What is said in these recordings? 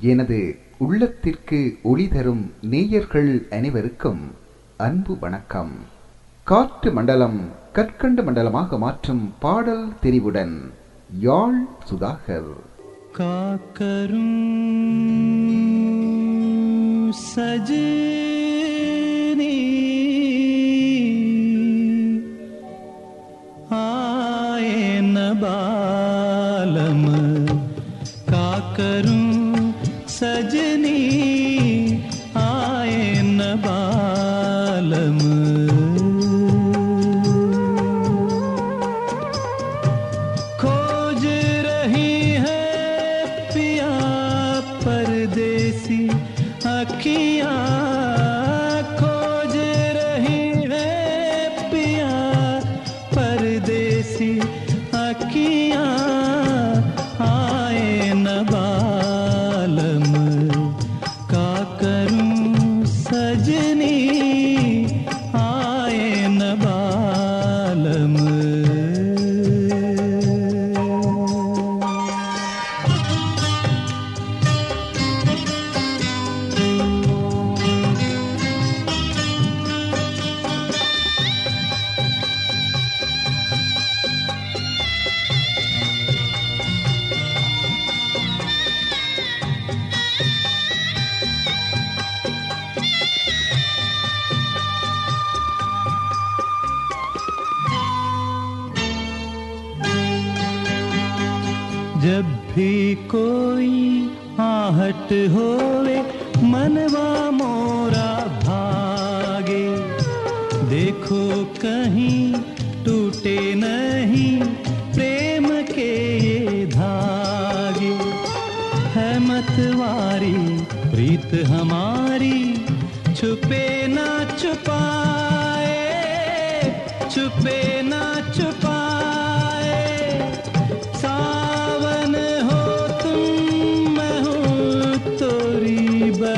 எனது உள்ளத்திற்கு ஒளி தரும் நேயர்கள் அனைவருக்கும் அன்பு வணக்கம். காற்று மண்டலம் கற்கண்டு மண்டலமாக மாற்றும் பாடல் தெரிவுடன் யாழ் சுதாகர். காக்கரும் சஜே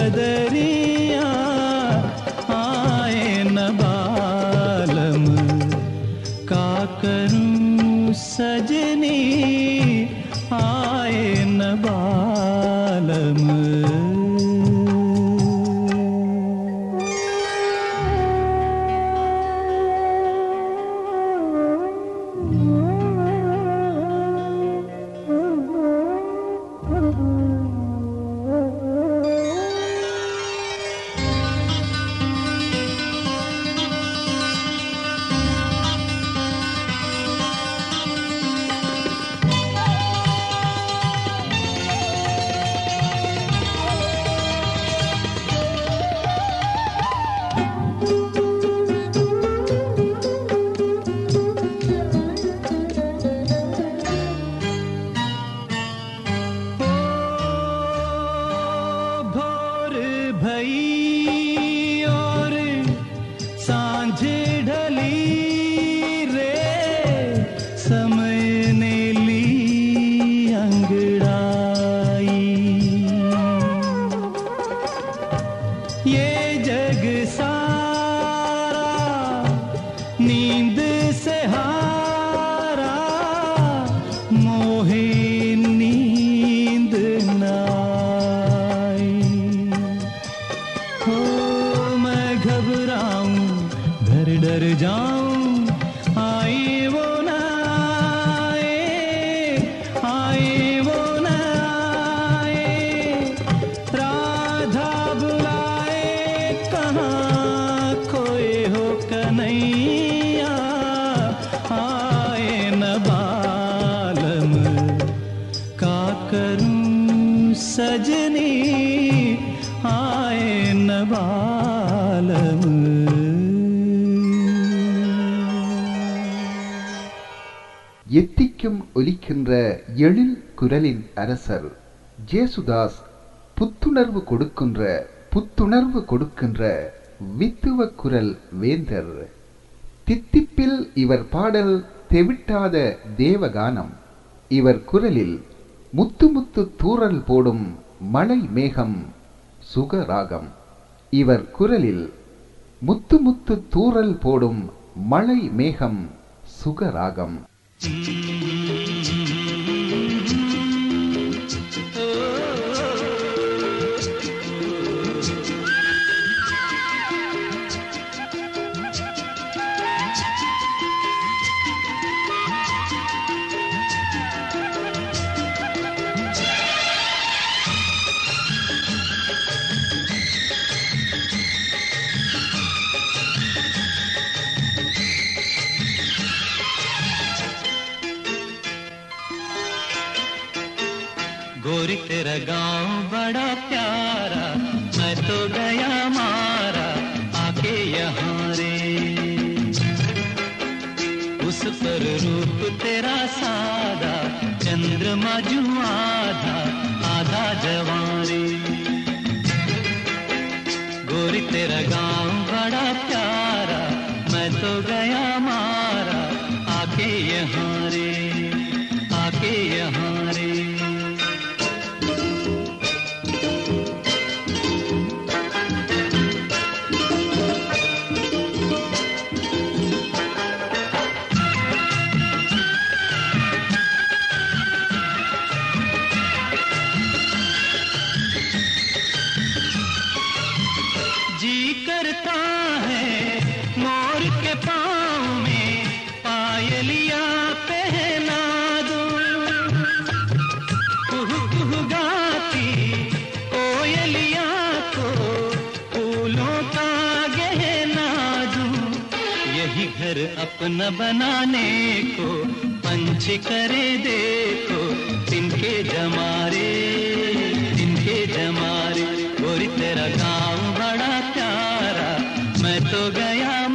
कदरिया आए नबालम का करूँ அரசர். ஜேசுதாஸ் புத்துணர்வு கொடுக்கின்ற புத்துணர்வு கொடுக்கின்ற வித்துவ குரல் வேந்தர். தித்திப்பில் இவர் பாடல் தெவிட்டாத தேவகானம். இவர் குரலில் முத்து முத்து தூறல் போடும் மலை மேகம் சுகராகம். இவர் குரலில் முத்து முத்து தூரல் போடும் மலை மேகம் சுகராகம். गाँव बड़ा प्यारा, मैं तो गया मारा, आके यहाँ रे। उस पर रूप तेरा सादा, चंद्रमा जू आधा आधा जवारे गोरी तेरा गाँव बड़ा प्यारा, मैं तो गया मारा, आके यहाँ अपना बनाने को, पंच करे देखो तिनके जमारे तिनके जमारे। और तेरा गाँव बड़ा प्यारा, मैं तो गया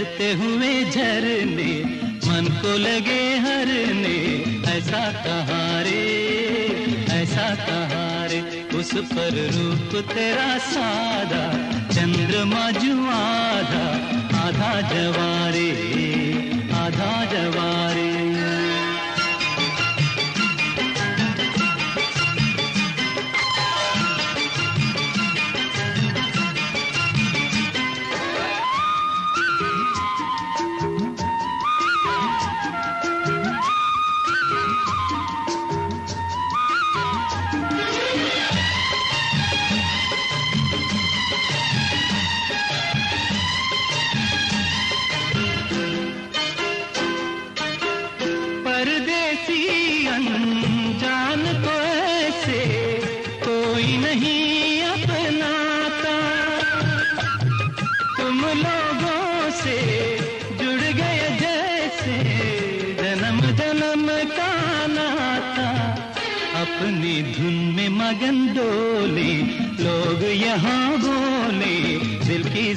झरते हुए झरने, मन को लगे हरने, ऐसा कहाँ रे ऐसा कहाँ रे उस पर रूप तेरा सादा, चंद्रमा जुआधा आधा जवारे आधा जवारे।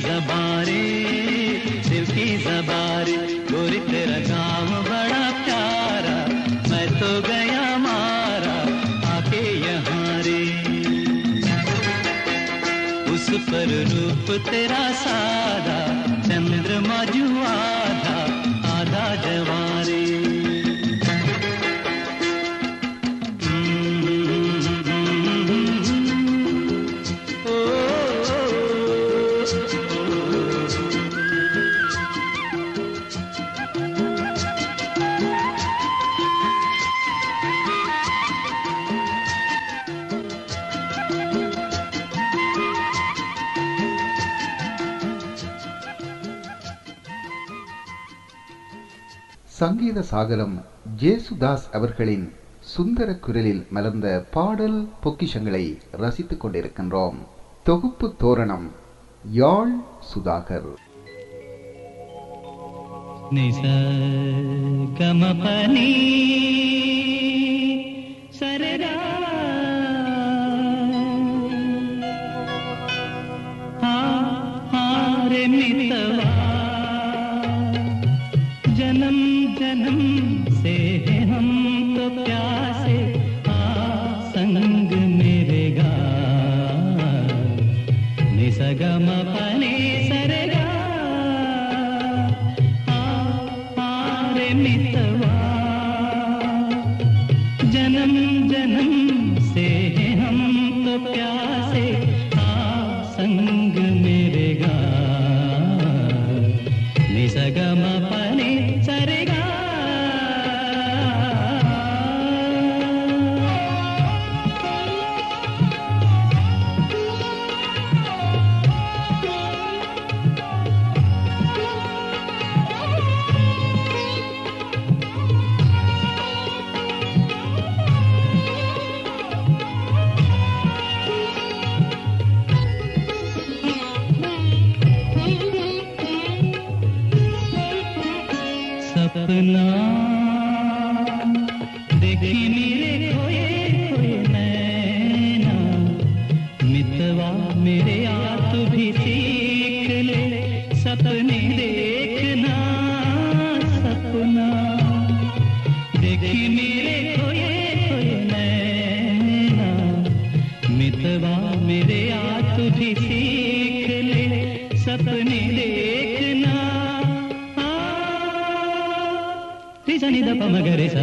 जबारे, दिल की जबारे, गोरी तेरा काम बड़ा प्यारा, मैं तो गया मारा आके यहाँ रे। उस पर रूप तेरा सादा, चंद्रमा जू சங்கீத சாகரம் ஜேசுதாஸ் அவர்களின் சுந்தர குரலில் மலர்ந்த பாடல் பொக்கிஷங்களை ரசித்துக் கொண்டிருக்கின்றோம். தொகுப்பு தோரணம் யாழ் சுதாகர். நிச கமபனே जन्म से ಮಗರೆ ಸಾ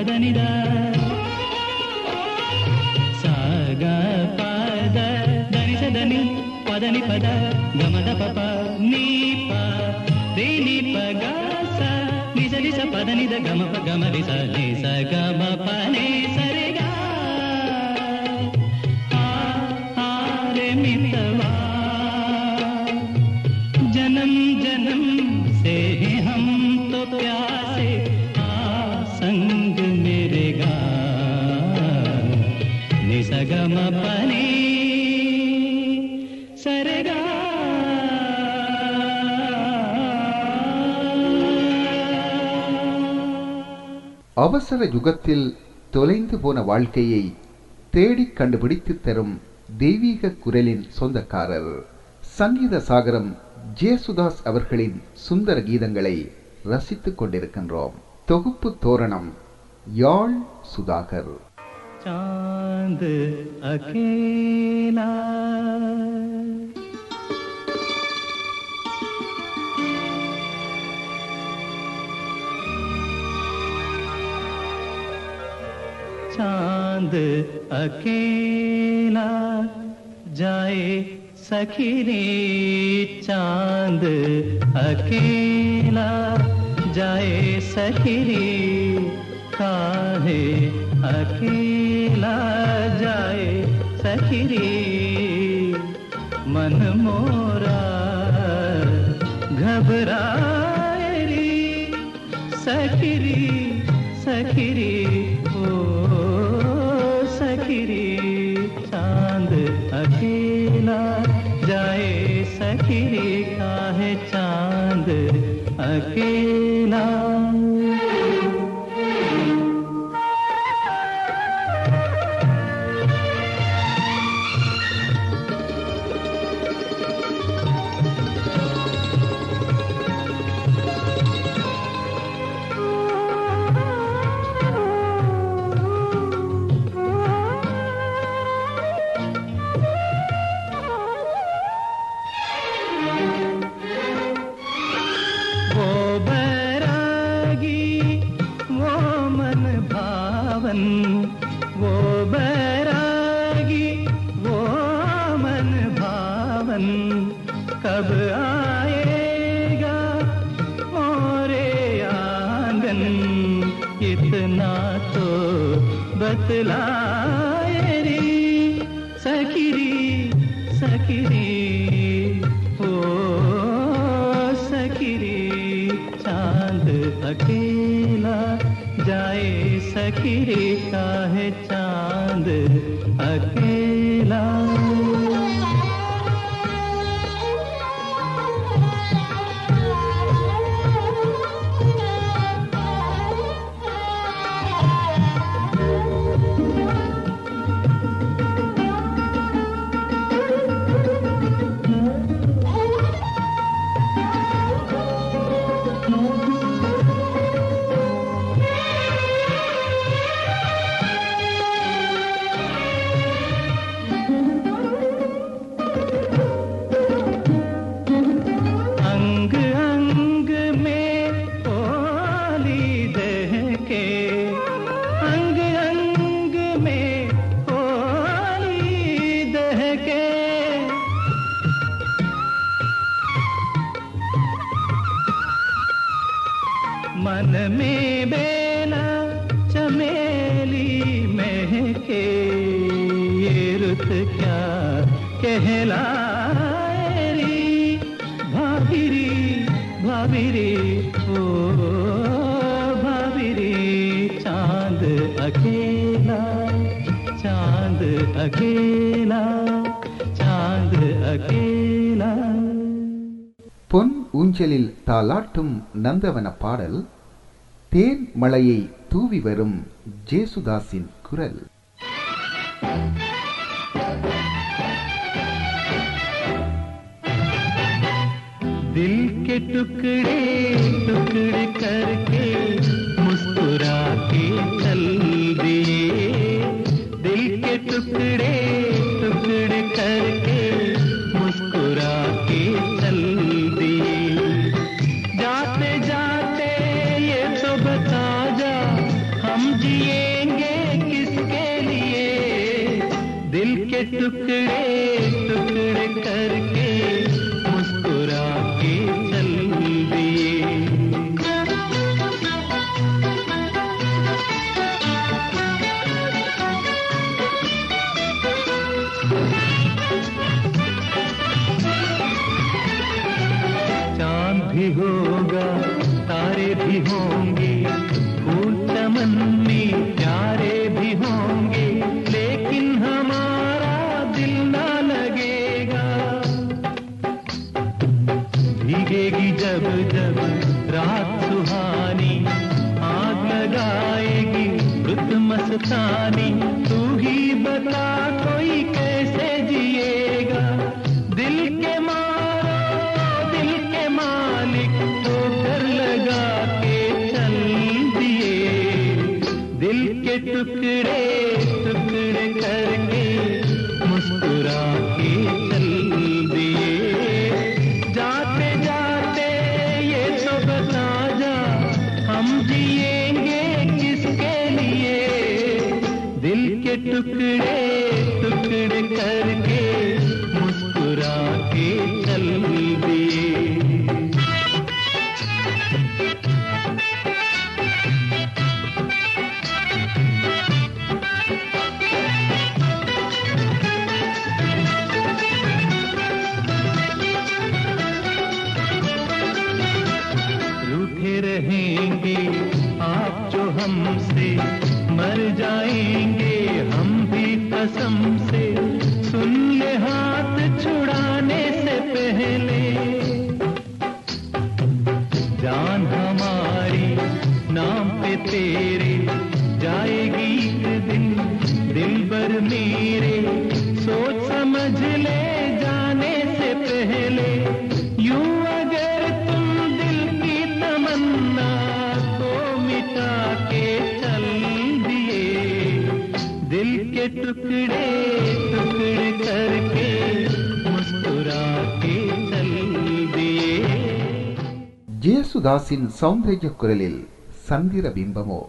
పదనిదా సాగ పద దనిసదని పదని పద గమద పప నీ పేని పగ నిజ నిజ పదనిద గమ ప గమ నిజ నిజ గమ పనే அவசர யுகத்தில் தொலைந்து போன வாழ்க்கையை தேடி கண்டுபிடித்து தரும் தெய்வீக குரலின் சொந்தக்காரர் சங்கீத சாகரம் ஜேசுதாஸ் அவர்களின் சுந்தர கீதங்களை ரசித்துக் கொண்டிருக்கின்றோம். தொகுப்பு தோரணம் யாழ் சுதாகர். चांद अकेला चाँद अकेला जाए सखी रे चाँद अकेला जाए सखी रे काहे अकेला जाए सखी रे मन मोरा घबरा रे सखी रे सखी सके अकेला चांद अकेला பொன் ஊஞ்சலில் தாளாட்டும் நந்தவன பாடல் தேன் மலையை தூவி வரும் ஜேசுதாஸின் குரல். दिल के टुकड़े टुकड़े करके दिल के टुकड़े टुकड़े करके मुस्कुरा के चल दी। जाते जाते ये तो बता जा, हम जिएँगे किसके लिए? दिल के टुकड़े टुकड़े करके go. हमसे मर जाएँगे। യേസുദാസിൻ குரலில் சந்திர பிம்பமோ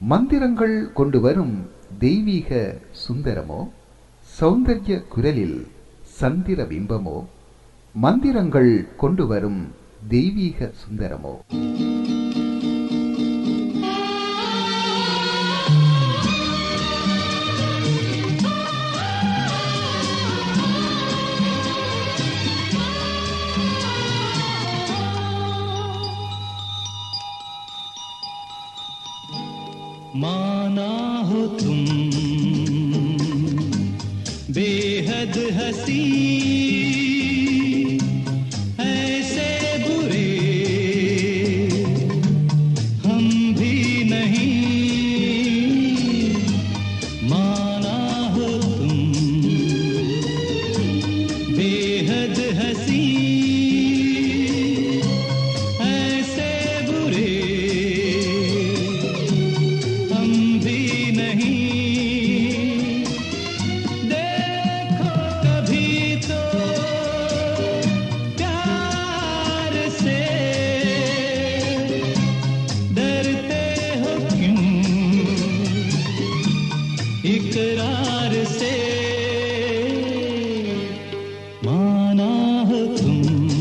மந்திரங்கள் கொண்டு வரும் தெய்வீக சுந்தரமோ சௌந்தர்ய குரலில் சந்திர பிம்பமோ மந்திரங்கள் கொண்டு வரும் தெய்வீக சுந்தரமோ अनाहतुम्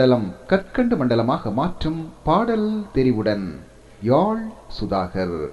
மண்டலம் கற்கண்டு மண்டலமாக மாற்றும் பாடல் தெரிவுடன் யாழ் சுதாகர்.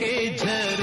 के झर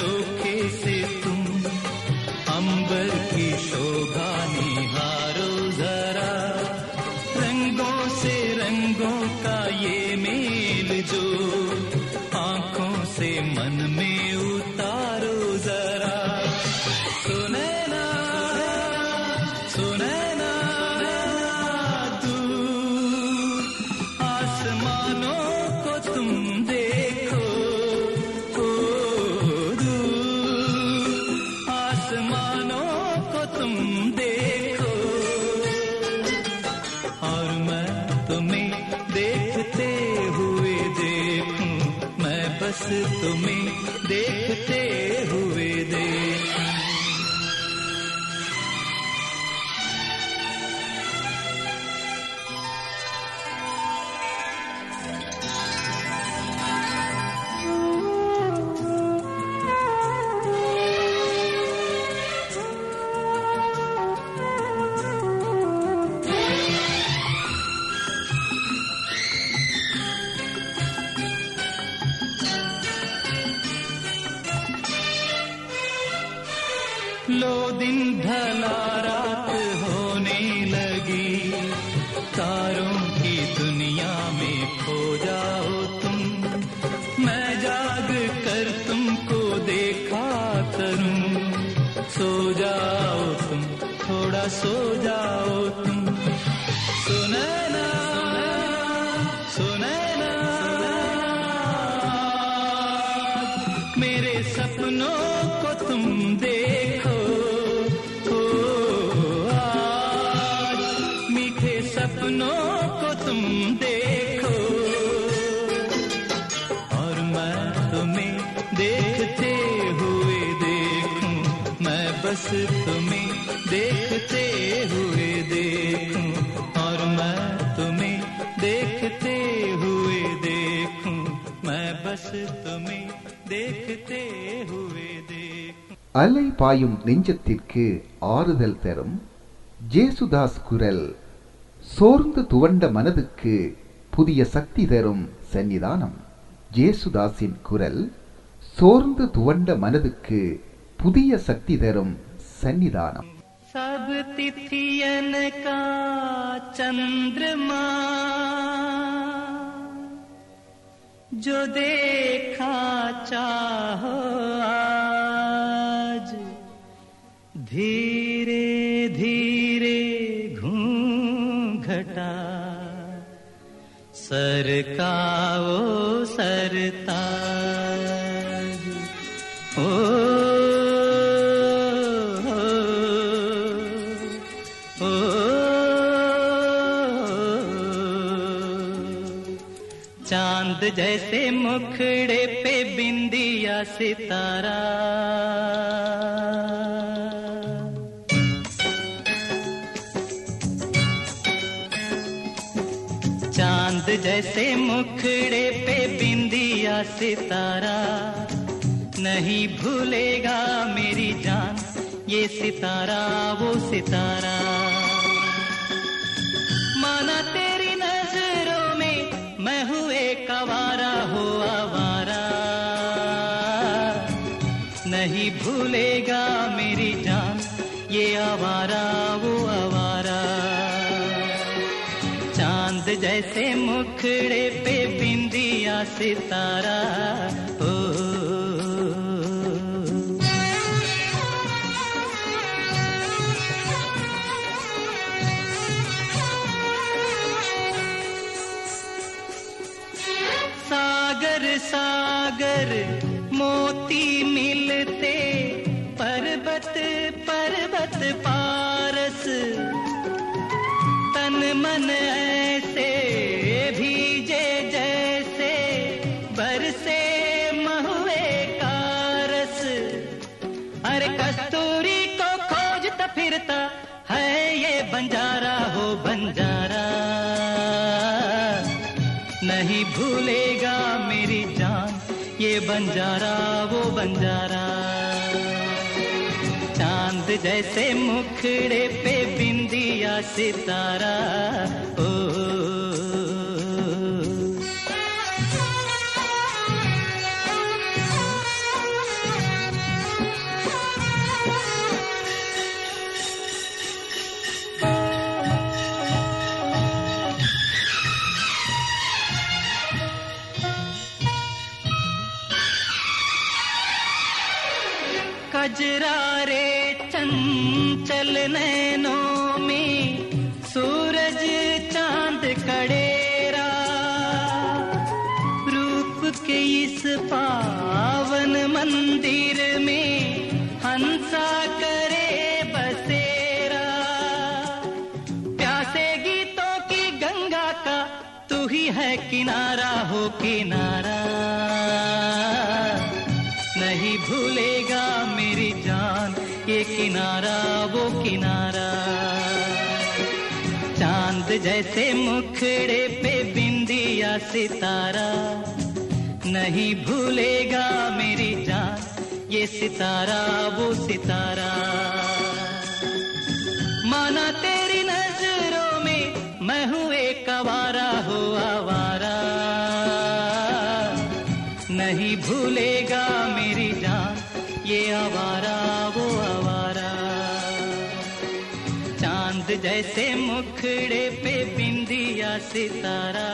तुम देखो और मैं तुम्हें देखते हुए देखूं मैं बस तुम्हें देखते हुए देखूं और मैं तुम्हें देखते हुए देखूं मैं बस तुम्हें देखते हुए देखूं அலை பாயும் நெஞ்சத்திற்கு ஆறுதல் தரும் ஜேசுதாஸ் குரல் சோர்ந்து துவண்ட மனதுக்கு புதிய சக்தி தரும் சன்னிதானம் ஜேசுதாஸின் குரல் சோர்ந்து துவண்ட மனதுக்கு புதிய சக்தி தரும் சன்னிதானம் सब तिथियन का चंद्रमा जो देखा चाहो आज धीरे धीरे सरकाओ सरताज ओ, ओ, चांद जैसे मुखड़े पे बिंदिया सितारा जैसे मुखड़े पे बिंदिया सितारा। नहीं भूलेगा मेरी जान, ये सितारा, वो सितारा। माना तेरी नज़रों में मैं हूँ एक आवारा, हो आवारा। नहीं भूलेगा मेरी जान, ये आवारा जैसे मुखड़े पे बिंदिया सितारा ओ, सागर सागर मोती मिलते पर्वत पर्वत पारस। तन मन ऐसे बंजारा वो बंजारा। चाँद जैसे मुखड़े पे बिंदिया सितारा। ओ, कजरारे चंचल नैनों में, सूरज चाँद कड़ेरा। रूप के इस पावन मंदिर में हंसा करे बसेरा। प्यासे गीतों की गंगा का तू ही है किनारा, हो किनारा। नहीं भूलेगा किनारा, वो किनारा। चाँद जैसे मुखड़े पे बिंदिया सितारा। नहीं भूलेगा मेरी जान, ये सितारा, वो सितारा। माना तेरी नज़रों में मैं हूँ एक आवारा, हो आवारा। नहीं भूलेगा जैसे मुखड़े पे बिंदिया सितारा।